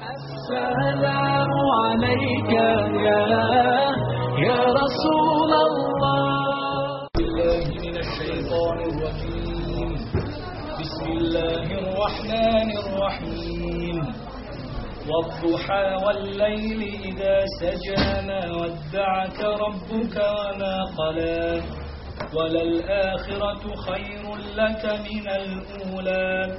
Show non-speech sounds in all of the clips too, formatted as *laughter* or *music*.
السلام عليك يا يا رسول الله. من الشيطان الرجيم. بسم الله الرحمن الرحيم. والضحى والليل إذا سجى ما ودعك ربك وما قلى. وللآخرة خير لك من الأولى.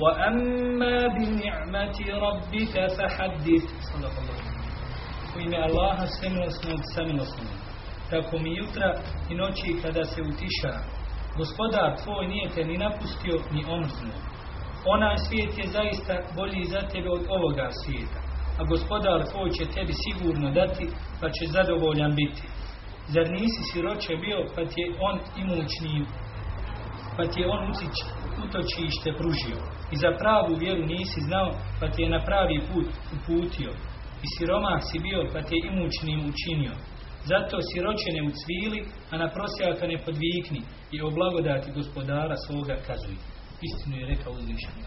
وأما بنعمة ربك فحدث صدق الله U ime Allaha svemilosnog samilosnog. Tako mi jutra i noći kada se utiša, gospodar tvoj nije te ni napustio ni omrznuo. Onaj svijet je zaista bolji za tebe od ovoga svijeta, a gospodar tvoj će tebi sigurno dati, pa će zadovoljan biti. Zar nisi siroće bio, pa ti je on imućni, pa ti je on utočište pružio. I za pravu vjeru nisi znao, pa ti je na pravi put uputio. I siromah si bio, pa te je imućnim učinio. Zato siroće ne ucvili, a na prosjaka ne podvikni i o blagodati gospodara svoga kazuj. Istinu je rekao uzvišeni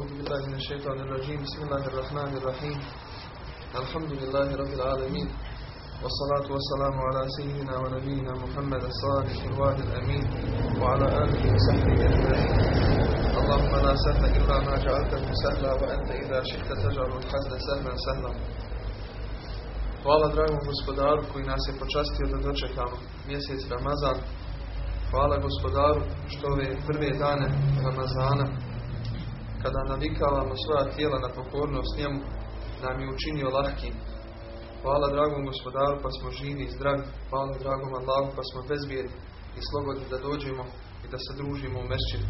أعوذ بالله من الشيطان الرجيم بسم الله الرحمن الرحيم الحمد لله رب العالمين والصلاة والسلام على سيدنا ونبينا محمد الصادق الوعد الأمين وعلى آله وصحبه أجمعين اللهم لا سهل إلا ما جعلته سهلا وأنت إذا شئت تجعل الحزن سهلا سهلا Hvala dragom gospodaru koji nas je počastio da dočekamo mjesec Ramazan. Hvala gospodaru što ove prve dane Ramazana kada navikavamo svoja tijela na pokornost njemu, nam je učinio lahkim. Hvala dragom gospodaru pa smo živi i zdravi. Hvala dragom Allahu pa smo bezbjedni i slobodni da dođemo i da se družimo u mešćinu.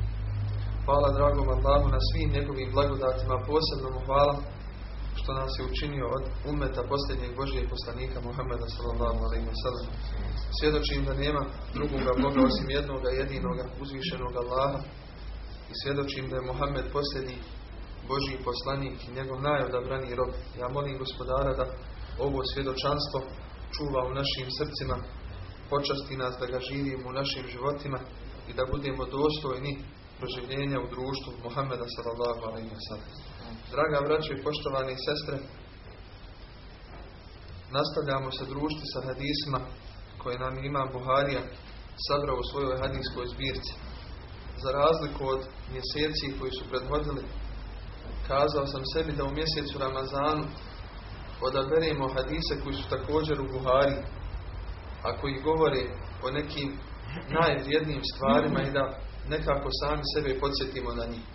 Hvala dragom Allahu na svim njegovim blagodatima. Posebno mu hvala što nas je učinio od umeta posljednjeg Božijeg poslanika Muhammeda sallallahu alaihi wa sallam. Svjedočim da nema drugoga Boga osim jednoga jedinoga uzvišenog Allaha i svjedočim da je Muhammed posljednji Božji poslanik i njegov najodabrani rob. Ja molim gospodara da ovo svjedočanstvo čuva u našim srcima, počasti nas da ga živimo u našim životima i da budemo dostojni proživljenja u društvu Muhammeda sallallahu alaihi. Draga braćo i poštovani sestre, nastavljamo se družiti sa hadisma koje nam ima Buharija sabrao u svojoj hadijskoj zbirci. Za razliku od mjeseci koji su prethodili, kazao sam sebi da u mjesecu Ramazanu odaberemo hadise koji su također u Buhari, a koji govore o nekim najvrijednijim stvarima i da nekako sami sebe podsjetimo na njih.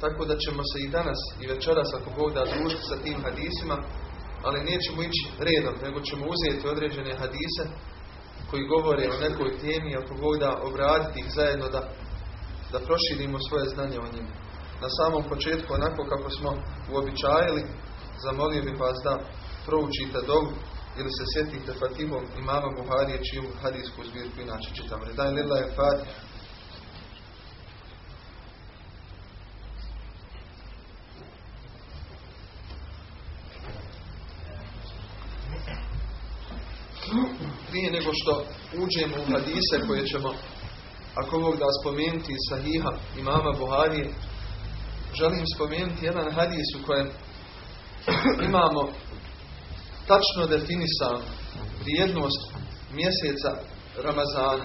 Tako da ćemo se i danas i večeras ako Bog da družiti sa tim hadisima, ali nećemo ići redom, nego ćemo uzeti određene hadise koji govore o nekoj temi, ako Bog da obraditi ih zajedno da, da proširimo svoje znanje o njima. Na samom početku, onako kako smo uobičajili, zamolio bih vas da proučite dovu ili se sjetite Fatihom imama Buharije čiju hadijsku zbirku inače čitamo. Daj lila je Fatih. Prije nego što uđemo u hadise koje ćemo, ako mogu da spomenuti sahiha imama Buharije, želim spomenuti jedan hadis u kojem *clears throat* imamo tačno definisan vrijednost mjeseca Ramazana.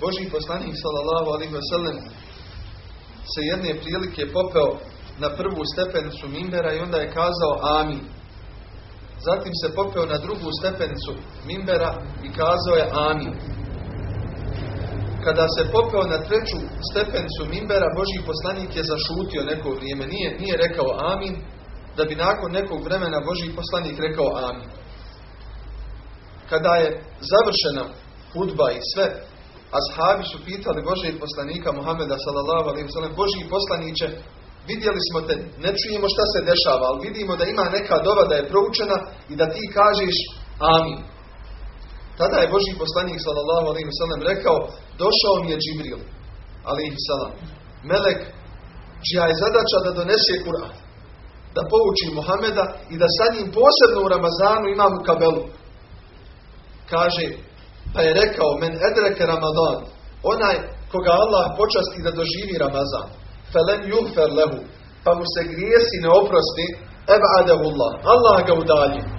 Boži poslanik sallallahu alaihi wa sallam se jedne prilike popeo na prvu stepenicu Mimbera i onda je kazao amin. Zatim se popeo na drugu stepenicu Mimbera i kazao je amin. Kada se popeo na treću stepenicu Mimbera, Božji poslanik je zašutio neko vrijeme. Nije, nije rekao amin, da bi nakon nekog vremena Božji poslanik rekao amin. Kada je završena hudba i sve, ashabi su pitali Božjeg poslanika Muhameda sallallahu alaihi sallam, Božji poslaniće, vidjeli smo te, ne čujemo šta se dešava, ali vidimo da ima neka dova da je proučena i da ti kažeš amin. Tada je Božji poslanik sallallahu alaihi sallam rekao, došao mi je Džibril, alaihi sallam, melek, čija je zadaća da donese Kur'an, da pouči Muhameda i da sa njim posebno u Ramazanu imam u kabelu. Kaže, pa je rekao, men edreke Ramadan, onaj koga Allah počasti da doživi Ramazan, felem yuhfer lehu, pa mu se grijesi ne oprosti, Allah, Allah ga udalji.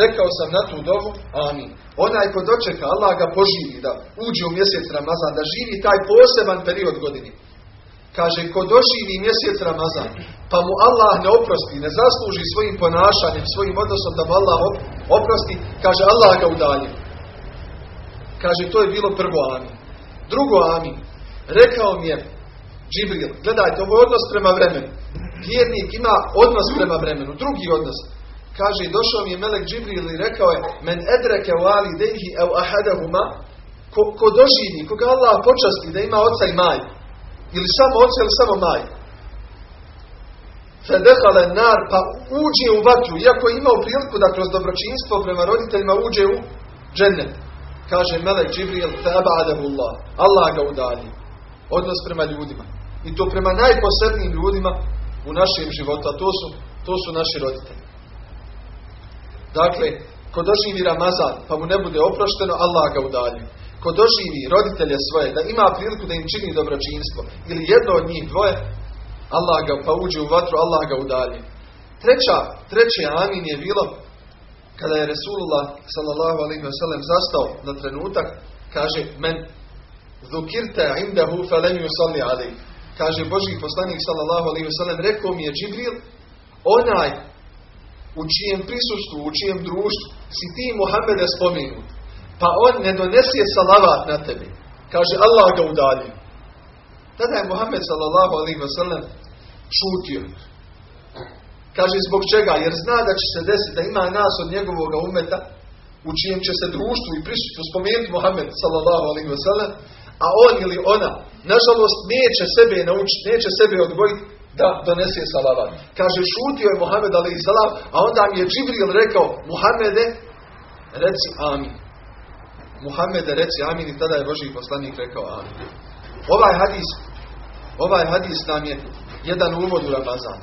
Rekao sam na tu dovu, amin. Onaj ko dočeka, Allah ga poživi da uđe u mjesec Ramazan, da živi taj poseban period godini. Kaže, ko doživi mjesec Ramazan, pa mu Allah ne oprosti, ne zasluži svojim ponašanjem, svojim odnosom da mu Allah oprosti, kaže, Allah ga udalji. Kaže, to je bilo prvo amin. Drugo amin. Rekao mi je, Džibril, gledajte, ovo je odnos prema vremenu. Vjernik ima odnos prema vremenu, drugi odnos. Kaže, došao mi je Melek Džibril i rekao je, men edreke u ali dehi ev ahadahuma, ko, ko doživi, koga Allah počasti da ima oca i maj, ili samo oca ili samo maj. Fedehale nar, pa uđe u vatru, iako je imao priliku da kroz dobročinstvo prema roditeljima uđe u džennet. Kaže Melek Džibril, Allah, Allah ga udalji. Odnos prema ljudima. I to prema najposebnijim ljudima u našem životu, a to su, to su naši roditelji. Dakle, ko doživi Ramazan, pa mu ne bude oprošteno, Allah ga udalji. Ko doživi roditelje svoje, da ima priliku da im čini dobročinstvo, ili jedno od njih dvoje, Allah ga pa uđe u vatru, Allah ga udalji. Treća, treće amin je bilo kada je Resulullah sallallahu alaihi wasallam zastao na trenutak, kaže men zukirte indahu falem yusalli alaihi. Kaže Boži poslanik sallallahu alaihi rekao mi je Džibril, onaj u čijem prisustvu, u čijem društvu si ti Muhammede spomenut, pa on ne donese salavat na tebi. Kaže Allah ga udalji. Tada je Muhammed sallallahu alaihi wasallam šutio. Kaže zbog čega? Jer zna da će se desiti da ima nas od njegovog umeta u čijem će se društvu i prisutstvu spomenuti Muhammed sallallahu alaihi wasallam, a on ili ona, nažalost, neće sebe naučiti, neće sebe odgojiti da donese salavat. Kaže, šutio je Muhammed salam, a onda mi je Džibril rekao, Muhammede, reci amin. Muhammede, reci amin i tada je Boži poslanik rekao amin. Ovaj hadis, ovaj hadis nam je jedan uvod u Ramazan.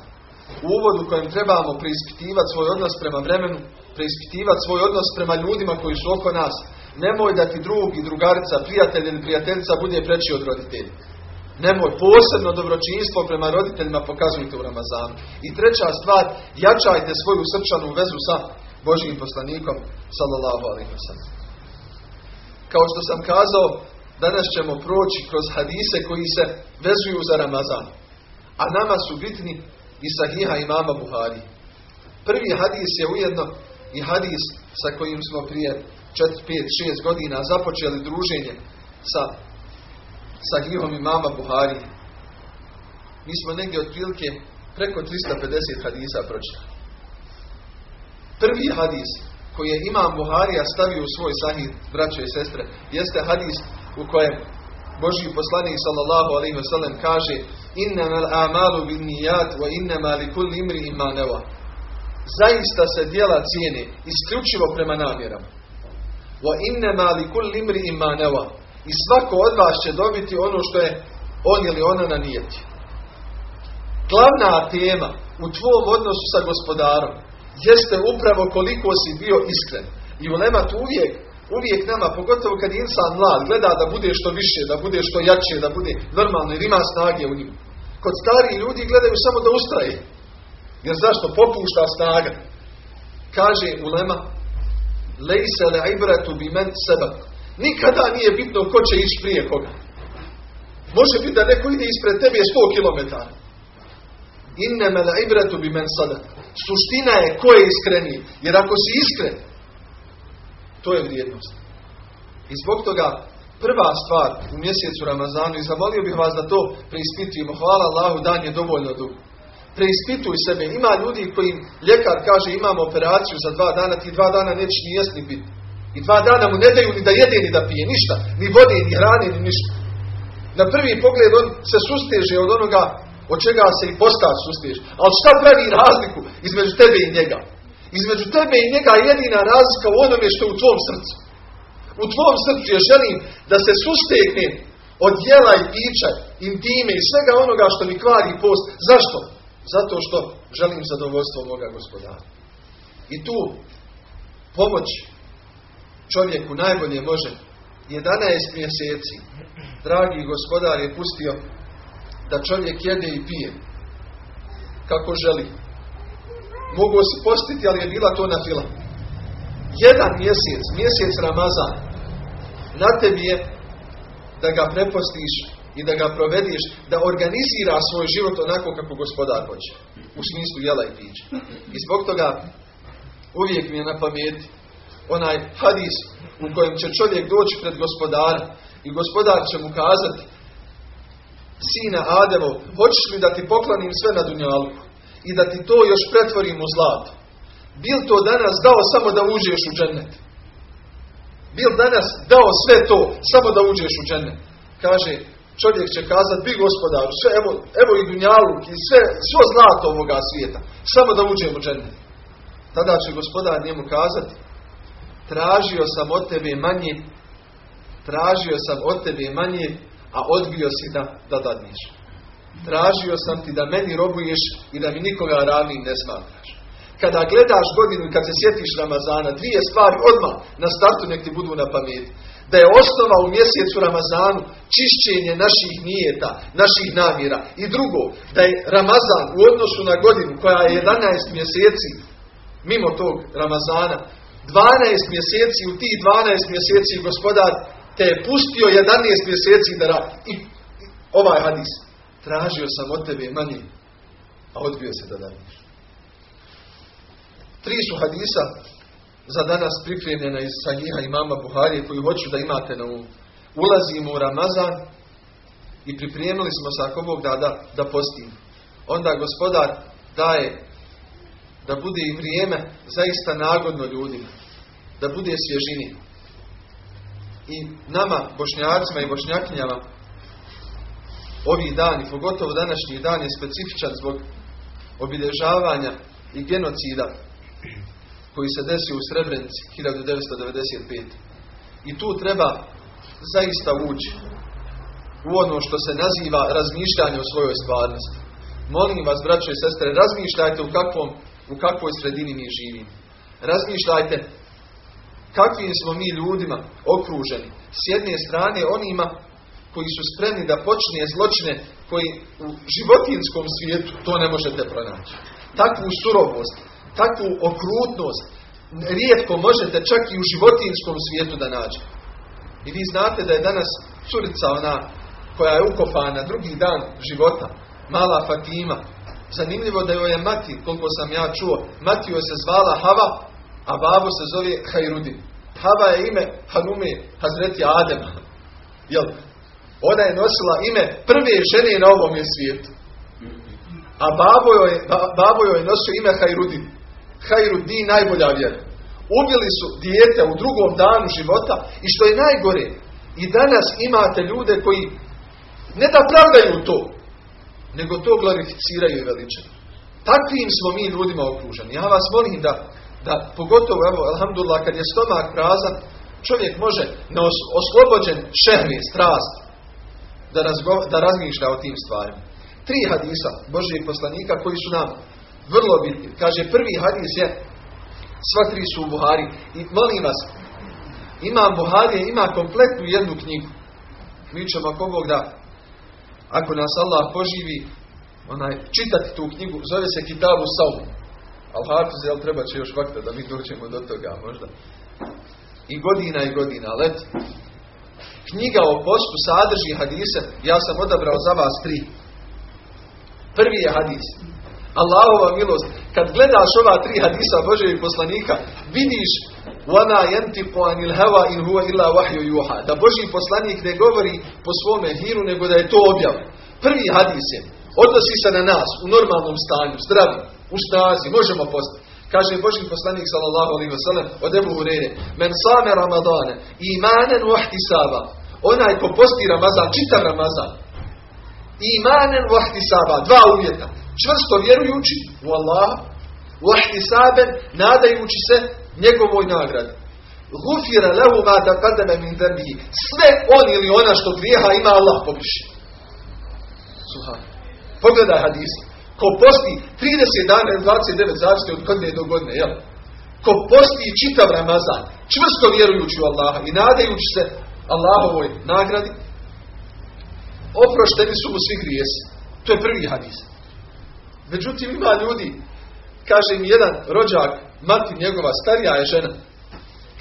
U uvodu kojem trebamo preispitivati svoj odnos prema vremenu, preispitivati svoj odnos prema ljudima koji su oko nas. Nemoj da ti drug i drugarica, prijatelj ili prijateljica bude preći od roditelja. Nemoj, posebno dobročinstvo prema roditeljima pokazujte u Ramazanu. I treća stvar, jačajte svoju srčanu vezu sa Božjim poslanikom, sallallahu alaihi Kao što sam kazao, danas ćemo proći kroz hadise koji se vezuju za Ramazan. A nama su bitni i sahiha imama Buhari. Prvi hadis je ujedno i hadis sa kojim smo prije 4, 5, 6 godina započeli druženje sa sahihom imama Buhari. Mi smo negdje otprilike preko 350 hadisa pročitali. Prvi hadis koji je imam Buharija stavio u svoj sahih, braćo i sestre, jeste hadis u kojem Boži poslanik sallallahu alaihi wa sallam kaže al amalu bin nijat wa innama li imri ima Zaista se dijela cijene isključivo prema namjerama. Wa innama li imri ima I svako od vas će dobiti ono što je on ili ona na nijeti. Glavna tema u tvom odnosu sa gospodarom jeste upravo koliko si bio iskren. I ulema tu uvijek uvijek nama, pogotovo kad je insan mlad, gleda da bude što više, da bude što jače, da bude normalno, jer ima snage u njim. Kod stariji ljudi gledaju samo da ustraje. Jer zašto? Popušta snaga. Kaže Ulema, lejse le ibretu bi men seba. Nikada nije bitno ko će ići prije koga. Može biti da neko ide ispred tebe 100 km. Inneme le ibretu bi men sada. Suština je ko je iskreniji. Jer ako si iskren, to je vrijednost. I zbog toga Prva stvar u mjesecu Ramazanu i zavolio bih vas da to preispitujemo. Hvala Allahu, dan je dovoljno dug. Preispituj sebe. Ima ljudi koji ljekar kaže imamo operaciju za dva dana, ti dva dana nećeš ni jest ni piti. I dva dana mu ne daju ni da jede ni da pije, ništa. Ni vode, ni hrane, ni ništa. Na prvi pogled on se susteže od onoga od čega se i postav susteže. Ali šta pravi razliku između tebe i njega? Između tebe i njega jedina razlika u onome što je u tvom srcu. U tvom srcu je želim da se sustekne od jela i pića, intime i svega onoga što mi kvari post. Zašto? Zato što želim zadovoljstvo moga gospodara. I tu pomoć čovjeku najbolje može 11 mjeseci. Dragi gospodar je pustio da čovjek jede i pije kako želi. Mogu se postiti, ali je bila to na fila. Jedan mjesec, mjesec Ramazan, na tebi je da ga prepostiš i da ga provediš, da organizira svoj život onako kako gospodar hoće. U smislu jela i pića. I zbog toga uvijek mi je na pameti onaj hadis u kojem će čovjek doći pred gospodara i gospodar će mu kazati sina Ademov, hoćeš li da ti poklonim sve na dunjalku i da ti to još pretvorim u zlato? Bil to danas dao samo da uđeš u džennet? Bil danas dao sve to samo da uđeš u džennet? Kaže, čovjek će kazati, bi gospodaru, sve, evo, evo i dunjaluk i sve, svo zlato ovoga svijeta, samo da uđem u džennet. Tada će gospodar njemu kazati, tražio sam od tebe manje, tražio sam od tebe manje, a odbio si da, da dadniš. Tražio sam ti da meni robuješ i da mi nikoga ravnim ne smatraš. Kada gledaš godinu i kad se sjetiš Ramazana, dvije stvari odmah na startu nek ti budu na pameti. Da je osnova u mjesecu Ramazanu čišćenje naših nijeta, naših namjera. I drugo, da je Ramazan u odnosu na godinu koja je 11 mjeseci mimo tog Ramazana, 12 mjeseci, u tih 12 mjeseci gospodar te je pustio 11 mjeseci da radi. I, ovaj hadis. Tražio sam od tebe manje, a odbio se da radiš. Tri su hadisa za danas pripremljena iz Sahiha imama Buharije koju hoću da imate na umu. Ulazimo u Ramazan i pripremili smo se ako Bog da, da, da postimo. Onda gospodar daje da bude i vrijeme zaista nagodno ljudima. Da bude svježini i nama, bošnjacima i bošnjakinjama, ovi dani, pogotovo današnji dan je specifičan zbog obilježavanja i genocida koji se desio u Srebrenici 1995. I tu treba zaista ući u ono što se naziva razmišljanje o svojoj stvarnosti. Molim vas, braćo i sestre, razmišljajte u, kakvom, u kakvoj sredini mi živimo. Razmišljajte kakvim smo mi ljudima okruženi. S jedne strane onima koji su spremni da počne zločine koji u životinskom svijetu to ne možete pronaći. Takvu surovost, takvu okrutnost rijetko možete čak i u životinskom svijetu da nađete. I vi znate da je danas curica ona koja je ukopana drugi dan života, mala Fatima. Zanimljivo da joj je mati, koliko sam ja čuo, mati se zvala Hava, a babo se zove Hajrudin. Hava je ime Hanume Hazreti Adema. Jel? Ona je nosila ime prve žene na ovom svijetu. A babo joj, babo joj nosio ime Hajrudin. Hajrudin najbolja vjera. Ubili su dijete u drugom danu života i što je najgore, i danas imate ljude koji ne da pravdaju to, nego to glorificiraju i veličaju. Takvim smo mi ljudima okruženi. Ja vas molim da da pogotovo, evo, alhamdulillah, kad je stomak prazan, čovjek može na oslobođen šehri, strast, da, da razmišlja o tim stvarima. Tri hadisa Božijeg poslanika koji su nam vrlo bitni. Kaže, prvi hadis je, sva tri su u Buhari. I molim vas, imam Buharije, ima kompletnu jednu knjigu. Mi ćemo, ako da, ako nas Allah poživi, onaj, čitati tu knjigu, zove se Kitabu Saum. Ali Hafiz, jel treba će još vakta da mi doćemo do toga možda. I godina i godina, ali Knjiga o postu sadrži hadise, ja sam odabrao za vas tri. Prvi je hadis. Allahova milost. Kad gledaš ova tri hadisa Božeg poslanika, vidiš وَمَا يَنْتِقُ عَنِ الْهَوَا إِنْ هُوَ إِلَّا وَحْيُ يُوحَا Da Božji poslanik ne govori po svome hiru, nego da je to objav. Prvi hadis je, odnosi se na nas u normalnom stanju, zdravi, u snazi, možemo postati. Kaže Božji poslanik sallallahu alejhi ve sellem od Ebu Hurere: "Men same Ramadane imanen wa ihtisaba." Onaj ko posti Ramazan, čitav Ramazan. Imanen wa ihtisaba, dva uvjeta. Čvrsto vjerujući u Allaha, wa ihtisaben nadajući se njegovoj nagradi. Gufira lehu ma taqaddama min dhanbihi. Sve on ili ona što grijeha ima Allah pobriše. Subhan. Pogledaj hadis. Ko posti 30 dana ili 29 zavisno od godine do godine, jel? Ko posti čitav Ramazan, čvrsto vjerujući u Allaha i nadajući se Allahovoj nagradi, oprošteni su mu svi grijesi. To je prvi hadis. Međutim, ima ljudi, kaže mi jedan rođak, mati njegova, starija je žena,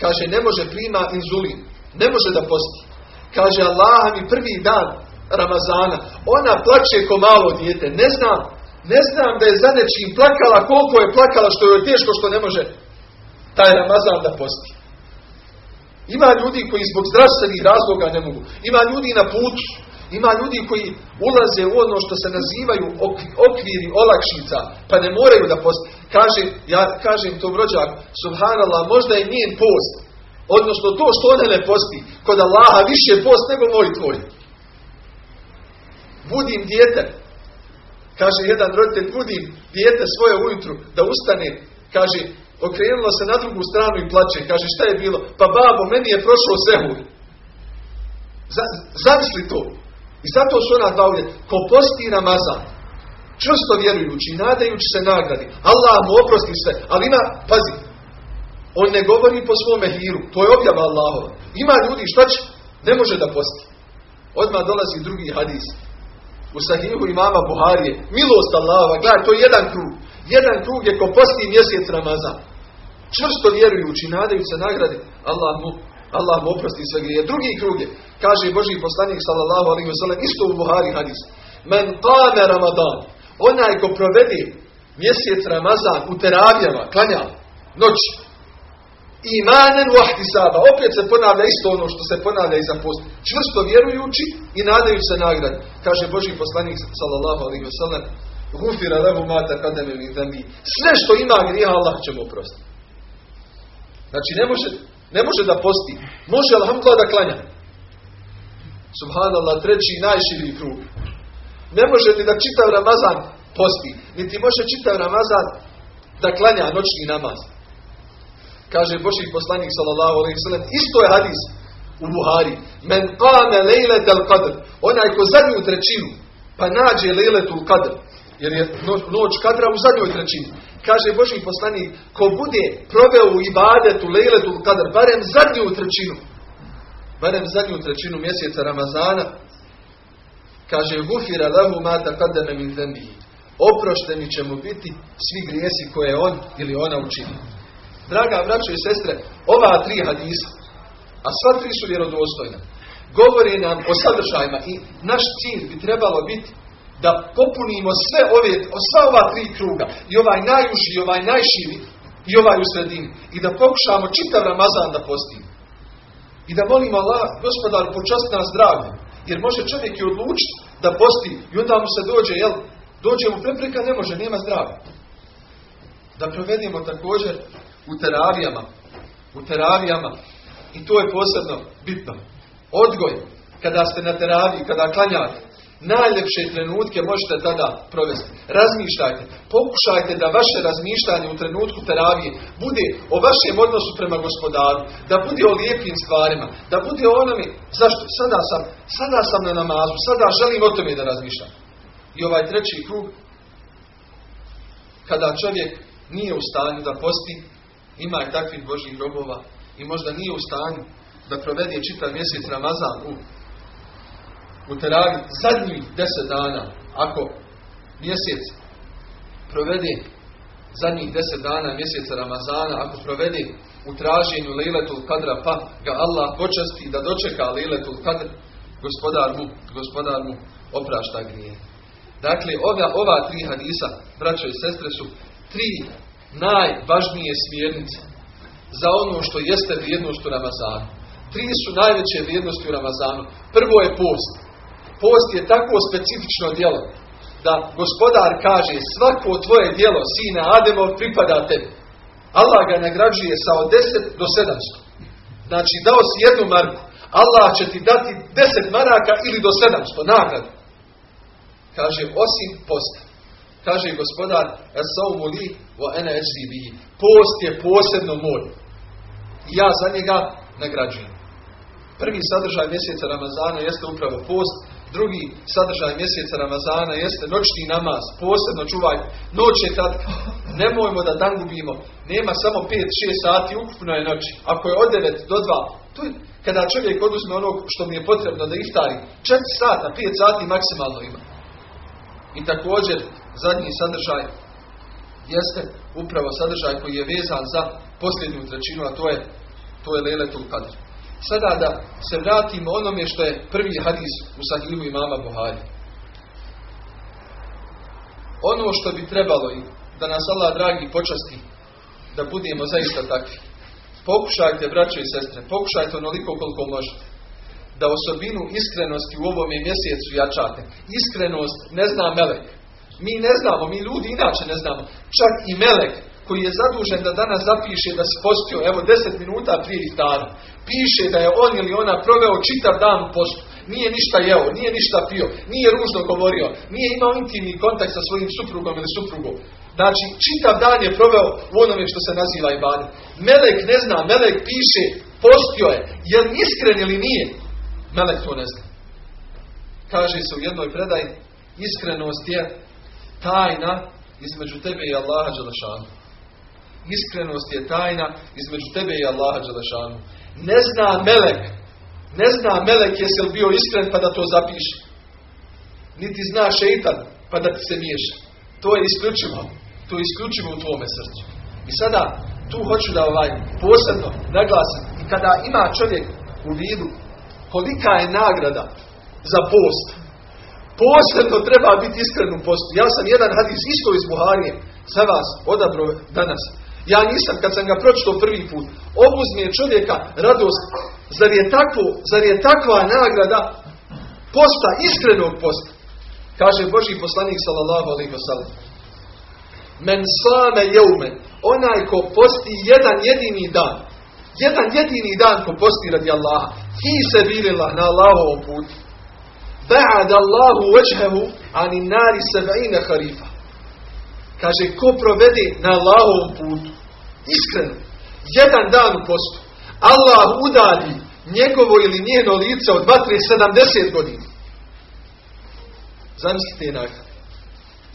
kaže, ne može prima inzulin, ne može da posti. Kaže, Allah mi prvi dan Ramazana, ona plače ko malo dijete, ne znam, ne znam da je za nečim plakala, koliko je plakala, što je teško što ne može taj Ramazan da posti. Ima ljudi koji zbog zdravstvenih razloga ne mogu. Ima ljudi na putu. Ima ljudi koji ulaze u ono što se nazivaju okviri olakšica, pa ne moraju da posti. Kaže, ja kažem tom rođaku, subhanallah, možda je njen post, odnosno to što ona ne posti, kod Allaha više post nego moj tvoj. Budim dijete, kaže jedan roditelj, budim dijete svoje ujutru da ustane, kaže, okrenulo se na drugu stranu i plače, kaže, šta je bilo? Pa babo, meni je prošlo sehur. Zamisli to. I zato su ona dva uvjeta. Ko posti Ramazan, čvrsto vjerujući, nadajući se nagradi, Allah mu oprosti sve, ali ima, pazi, on ne govori po svome hiru, to je objava Allahova. Ima ljudi, šta će? Ne može da posti. Odmah dolazi drugi hadis. U sahihu imama Buharije. Milost Allahova, gledaj, to je jedan krug. Jedan krug je ko posti mjesec Ramazan. Čvrsto vjerujući, nadajući se nagradi, Allah mu Allah mu oprosti sve grije. Drugi krug je, kaže Boži poslanik sallallahu alaihi wa sallam, isto u Buhari hadis. Men qame Ramadan, onaj ko provede mjesec Ramazan u teravijama, klanja, noć, imanen u saba, opet se ponavlja isto ono što se ponavlja i za post. Čvrsto vjerujući i nadajući se nagradi. Kaže Boži poslanik sallallahu alaihi wa sallam, Gufira lehu mata kademe zambi. Sve što ima grija, Allah će mu oprostiti. Znači ne može, ne može da posti. Može alhamdulillah da klanja. Subhanallah, treći najširi krug. Ne može ni da čitav Ramazan posti. Niti može čitav Ramazan da klanja noćni namaz. Kaže Boži poslanik sallallahu alejhi ve sellem, isto je hadis u Buhari. Men qama lejletel qadr. Onaj ko zadnju trećinu pa nađe lejletul qadr. Jer je noć kadra u zadnjoj trećini. Kaže Boži poslanik, ko bude proveo u ibadetu lejletul qadr, barem zadnju trećinu, barem zadnju trećinu mjeseca Ramazana, kaže gufira lahu ma taqaddama min dhanbihi. Oprošteni će mu biti svi grijesi koje on ili ona učini. Draga braćo i sestre, ova tri hadisa, a sva tri su vjerodostojna, govori nam o sadržajima i naš cilj bi trebalo biti da popunimo sve ove, sva ova tri kruga, i ovaj najuži, i ovaj najširi, i ovaj u sredini, i da pokušamo čitav Ramazan da postimo. I da molimo Allah, gospodar, počasti nas zdravlje. Jer može čovjek i odlučiti da posti i onda mu se dođe, jel, dođe mu prepreka, ne može, nema zdravlja. Da provedimo također u teravijama, u teravijama, i to je posebno bitno. Odgoj, kada ste na teraviji, kada klanjate, najljepše trenutke možete tada provesti. Razmišljajte, pokušajte da vaše razmišljanje u trenutku teravije bude o vašem odnosu prema gospodaru, da bude o lijepim stvarima, da bude o onome, zašto? Sada sam, sada sam na namazu, sada želim o tome da razmišljam. I ovaj treći krug, kada čovjek nije u stanju da posti, ima i takvih Božih robova i možda nije u stanju da provede čitav mjesec Ramazan u, u teravi zadnjih deset dana, ako mjesec provede zadnjih deset dana mjeseca Ramazana, ako provede u traženju Lejletul Kadra, pa ga Allah počasti da dočeka Lejletul Kadr, gospodar mu, gospodar mu oprašta grije. Dakle, ova, ova tri hadisa, braćo i sestre, su tri najvažnije smjernice za ono što jeste vrijednost u Ramazanu. Tri su najveće vrijednosti u Ramazanu. Prvo je post. Post je tako specifično djelo da gospodar kaže svako tvoje djelo, sine Ademov, pripada tebi. Allah ga nagrađuje sa od 10 do 700. Znači, dao si jednu marku. Allah će ti dati 10 maraka ili do 700 nagradu. Kaže, osim posta. Kaže gospodar, esaumu li wa ene Post je posebno moj. I ja za njega nagrađujem. Prvi sadržaj mjeseca Ramazana jeste upravo post, drugi sadržaj mjeseca Ramazana jeste noćni namaz, posebno čuvaj, noć je tad, nemojmo da dan gubimo, nema samo 5-6 sati, ukupno je noći, ako je od 9 do 2, to je kada čovjek oduzme onog što mi je potrebno da iftari, 4 sata, 5 sati maksimalno ima. I također, zadnji sadržaj jeste upravo sadržaj koji je vezan za posljednju trećinu, a to je, to je Leletul Qadr. Sada da se vratimo onome što je prvi hadis u sahihu imama Buhari. Ono što bi trebalo i da nas Allah dragi počasti da budemo zaista takvi. Pokušajte, braće i sestre, pokušajte onoliko koliko možete. Da osobinu iskrenosti u ovome mjesecu jačate. Iskrenost ne zna melek. Mi ne znamo, mi ljudi inače ne znamo. Čak i melek koji je zadužen da danas zapiše da se postio, evo deset minuta prije iftara, piše da je on ili ona proveo čitav dan postu. Nije ništa jeo, nije ništa pio, nije ružno govorio, nije imao intimni kontakt sa svojim suprugom ili suprugom. Znači, čitav dan je proveo u onome što se naziva ibadet. Melek ne zna, Melek piše, postio je. Je li iskren ili nije? Melek to ne zna. Kaže se u jednoj predaji, iskrenost je tajna između tebe i Allaha Đelešanu. Iskrenost je tajna između tebe i Allaha Đelešanu. Ne zna melek, ne zna melek jesi li bio iskren pa da to zapiše. Niti zna šeitan pa da ti se miješa. To je isključivo. To je isključivo u tvome srcu. I sada tu hoću da ovaj posebno naglasim. I kada ima čovjek u vidu kolika je nagrada za post, posebno treba biti iskren u postu. Ja sam jedan hadis isto iz Buharije za vas odabro danas. Ja nisam, kad sam ga pročitao prvi put, obuzmije čovjeka radost. Zar je, takvo, zar je takva nagrada posta, iskrenog posta? Kaže Boži poslanik sallallahu alaihi wasallam. Men same jeumen, onaj ko posti jedan jedini dan, jedan jedini dan ko posti radi Allaha, fi se bilila na Allahovom putu. Ba'ad Allahu veđhehu ani nari seba'ine harifa. Kaže, ko provede na Allahovom putu, iskreno, jedan dan u postu, Allah udalji njegovo ili njeno lice od vatre 70 godina. Zamislite te nagrade.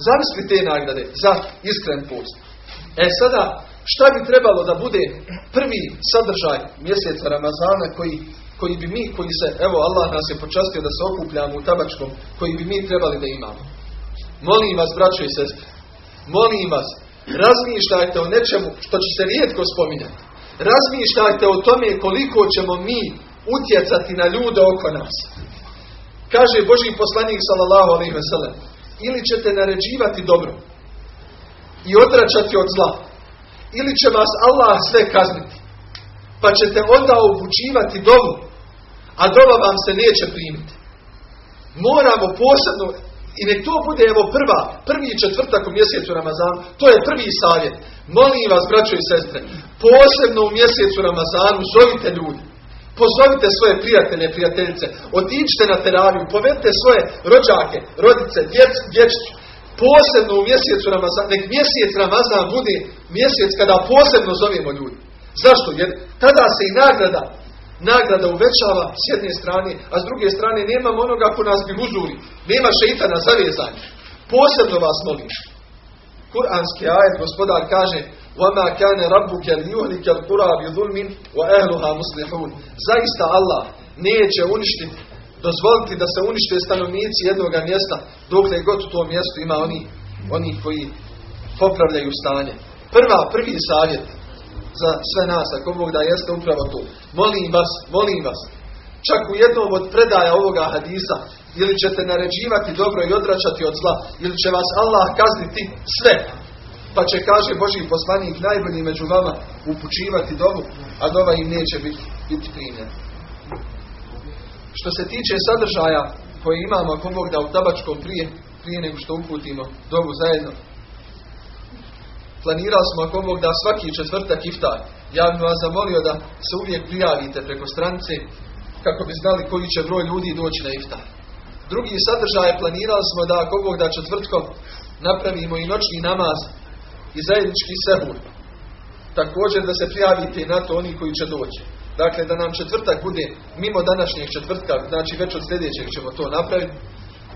Zamislite te nagrade za iskren post. E sada, šta bi trebalo da bude prvi sadržaj mjeseca Ramazana koji koji bi mi, koji se, evo Allah nas je počastio da se okupljamo u tabačkom, koji bi mi trebali da imamo. Molim vas, braćo i sestre, molim vas, razmišljajte o nečemu što će se rijetko spominjati. Razmišljajte o tome koliko ćemo mi utjecati na ljude oko nas. Kaže Boži poslanik sallallahu alaihi ve sellem, ili ćete naređivati dobro i odračati od zla, ili će vas Allah sve kazniti pa ćete onda obučivati dovu, a dova vam se neće primiti. Moramo posebno, i nek to bude evo prva, prvi četvrtak u mjesecu Ramazanu, to je prvi savjet. Molim vas, braćo i sestre, posebno u mjesecu Ramazanu zovite ljudi. Pozovite svoje prijatelje, prijateljice, otičite na teraviju, povedite svoje rođake, rodice, djec, dječicu. Posebno u mjesecu Ramazanu, nek mjesec Ramazan bude mjesec kada posebno zovemo ljudi. Zašto? Jer tada se i nagrada, nagrada uvećava s jedne strane, a s druge strane nemamo onoga ko nas bi uzuri. Nema šeitana zavezanja. Posebno vas molim. Kur'anski ajet, gospodar kaže وَمَا كَانَ رَبُّكَ لِيُهْلِكَ الْقُرَى بِظُلْمٍ وَأَهْلُهَا مُسْلِحُونَ Zaista Allah neće uništiti, dozvoliti da se unište stanovnici jednoga mjesta, dokle god u tom mjestu ima oni, oni koji popravljaju stanje. Prva, prvi savjet, za sve nas, ako Bog da jeste upravo to. Molim vas, molim vas. Čak u jednom od predaja ovoga hadisa ili ćete naređivati dobro i odračati od zla, ili će vas Allah kazniti sve. Pa će, kaže Boži poslanik, najbolji među vama upućivati dovu, a dova im neće biti, biti. Što se tiče sadržaja koje imamo, ako Bog da u tabačkom prije, prije nego što uputimo dovu zajedno, planirali smo ako Bog da svaki četvrtak iftar. Ja bih vas zamolio da se uvijek prijavite preko stranice kako bi znali koji će broj ljudi doći na iftar. Drugi sadržaj planirali smo da ako Bog da četvrtkom napravimo i noćni namaz i zajednički sebur. Također da se prijavite na to oni koji će doći. Dakle, da nam četvrtak bude mimo današnjeg četvrtka, znači već od sljedećeg ćemo to napraviti.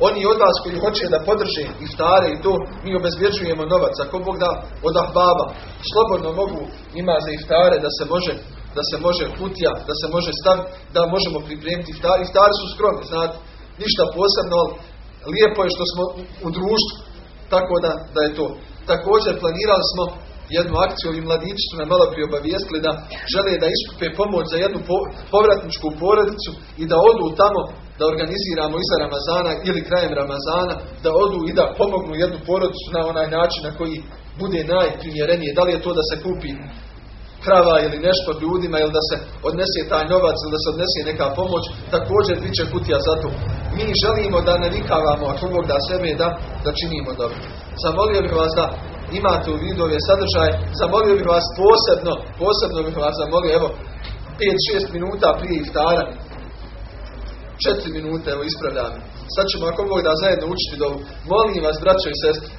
Oni od vas koji hoće da podrže iftare i to, mi obezbjeđujemo novac. Ako Bog da od ahbaba, slobodno mogu ima za iftare da se može da se može kutija, da se može staviti, da možemo pripremiti iftare. Iftari su skromni, znate, ništa posebno, ali lijepo je što smo u društvu, tako da, da je to. Također planirali smo jednu akciju, ovi mladići su nam malo prije obavijestili da žele da iskupe pomoć za jednu povratničku porodicu i da odu tamo da organiziramo iza Ramazana ili krajem Ramazana, da odu i da pomognu jednu porodicu na onaj način na koji bude najprimjerenije. Da li je to da se kupi krava ili nešto ljudima ili da se odnese taj novac ili da se odnese neka pomoć, također bit će kutija za to. Mi želimo da navikavamo, ako Bog da sebe da, da činimo dobro. Zamolio bih vas da imate u vidu ove sadržaje, zamolio bih vas posebno, posebno bih vas zamolio, evo, 5-6 minuta prije iftara, 4 minute, evo ispravljam. Sad ćemo ako Bog da zajedno učiti dovu. Molim vas, braćo i sestre,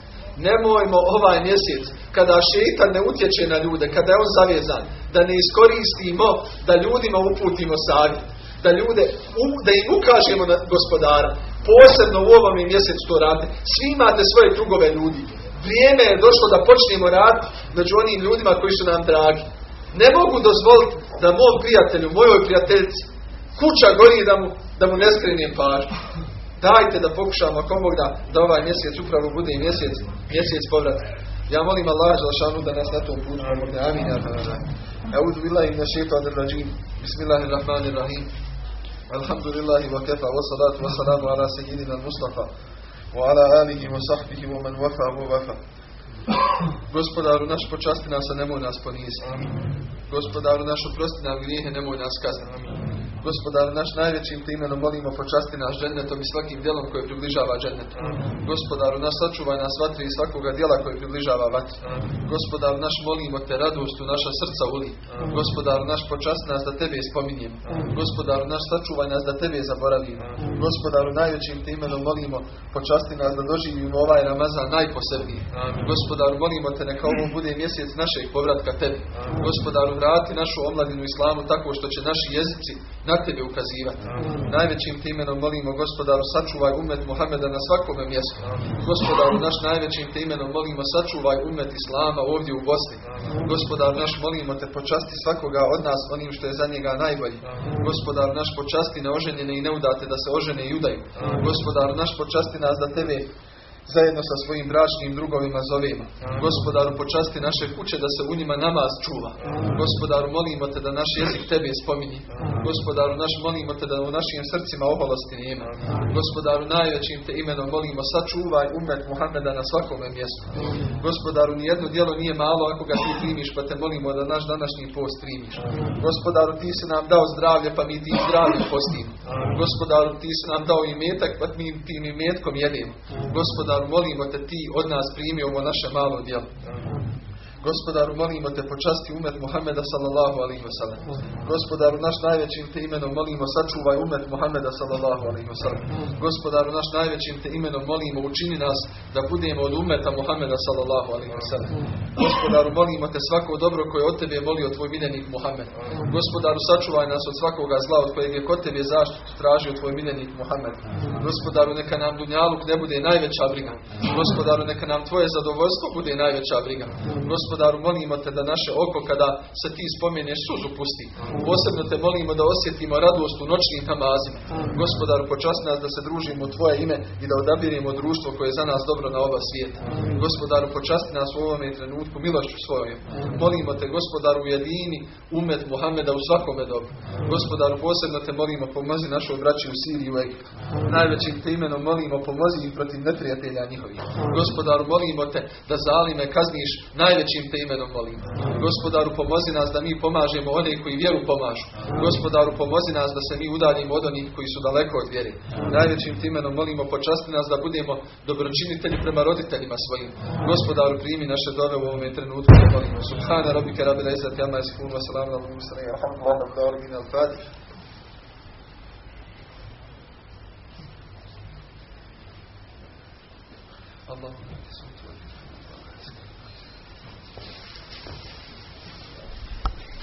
nemojmo ovaj mjesec, kada šeitan ne utječe na ljude, kada je on zavezan, da ne iskoristimo, da ljudima uputimo savjet, da ljude, da im ukažemo na gospodara. Posebno u ovom mjesecu to radite. Svi imate svoje krugove ljudi. Vrijeme je došlo da počnemo raditi među onim ljudima koji su nam dragi. Ne mogu dozvoliti da mom prijatelju, mojoj prijateljici, kuća gori da mu, da mu ne skrenem pažnju. Dajte da pokušamo ako Bog da, da ovaj mjesec upravo bude mjesec, mjesec povrata. Ja molim Allah šanu da nas na tom putu pomogne. Amin. Euzu billahi min shaitanir rajim. Bismillahirrahmanirrahim. Alhamdulillahi wa kafa wa salatu wa salamu ala sayyidina al-Mustafa wa ala alihi wa sahbihi wa man wafa wa wafa. Gospodaru naš počasti nas, a nemoj nas poniziti. Gospodaru naš oprosti nam grijehe, nemoj nas kazniti. Gospodaru naš najvećim te imenom molimo počasti nas džennetom i svakim djelom koje približava džennetu. Gospodaru naš sačuvaj nas vatri i svakoga djela koje približava vatri. Gospodaru naš molimo te radost u naša srca uli. Gospodaru naš počasti nas da tebe spominjemo. Gospodaru naš sačuvaj nas da tebe zaboravimo. Gospodaru najvećim te imenom molimo počasti nas da doživimo ovaj Ramazan najposebniji. Gospodaru molimo te neka ovo bude mjesec našeg povratka tebi. Gospodaru vrati našu omladinu islamu tako što će naši jezici na tebe ukazivati. Najvećim te imenom molimo gospodaru sačuvaj umet Muhameda na svakome mjestu. Gospodaru naš najvećim te imenom molimo sačuvaj umet Islama ovdje u Bosni. Gospodaru naš molimo te počasti svakoga od nas onim što je za njega najbolji. Gospodaru naš počasti neoženjene i neudate da se ožene i udaju. Gospodaru naš počasti nas da tebe zajedno sa svojim bračnim drugovima zovemo. Gospodaru počasti naše kuće da se u njima namaz čuva. Gospodaru molimo te da naš jezik tebe spominje. Gospodaru naš molimo te da u našim srcima oholosti nema. Gospodaru najvećim te imenom molimo sačuvaj umet Muhameda na svakome mjestu. Gospodaru nijedno djelo nije malo ako ga ti primiš pa te molimo da naš današnji post primiš. Gospodaru ti si nam dao zdravlje pa mi ti zdravlje postimo. Gospodaru ti si nam dao i metak pa mi tim i metkom jedemo. Gospodaru molimo te ti od nas primi ovo naše malo djelo. Gospodaru, molimo te počasti umet Muhameda sallallahu alaihi wa sallam. Gospodaru, naš najvećim te imenom molimo sačuvaj umet Muhameda sallallahu alaihi wa sallam. Gospodaru, naš najvećim te imenom molimo učini nas da budemo od umeta Muhameda sallallahu alaihi wa sallam. Gospodaru, molimo te svako dobro koje od tebe molio tvoj miljenik Muhammed. Gospodaru, sačuvaj nas od svakoga zla od kojeg je kod tebe zaštitu tražio tvoj miljenik Muhammed. Gospodaru, neka nam dunjaluk ne bude najveća briga. Gospodaru, neka nam tvoje zadovoljstvo bude najveća briga. Gospodaru, Gospodaru, molimo te da naše oko kada se ti spomeneš suzu pusti. Posebno te molimo da osjetimo radost u noćnim namazima. Gospodaru, počasti nas da se družimo u tvoje ime i da odabirimo društvo koje je za nas dobro na oba svijeta. Gospodaru, počasti nas u ovome trenutku milošću svojom. Molimo te, gospodaru, ujedini umet Muhameda u svakome dobu. Gospodaru, posebno te molimo, pomozi našoj braći u Siriji i u Egiptu. Najvećim te imenom molimo, pomozi ih protiv neprijatelja njihovih. Gospodaru, molimo te da zalime kazniš, najvećim najvišim te imenom molim. Gospodaru pomozi nas da mi pomažemo one koji vjeru pomažu. Gospodaru pomozi nas da se mi udaljimo od onih koji su daleko od vjeri. Najvećim te imenom molimo počasti nas da budemo dobročinitelji prema roditeljima svojim. Gospodaru primi naše dove u ovome trenutku molimo. Subhana robike rabila izati jama, eskuma, wa salamu usre, wa Allah.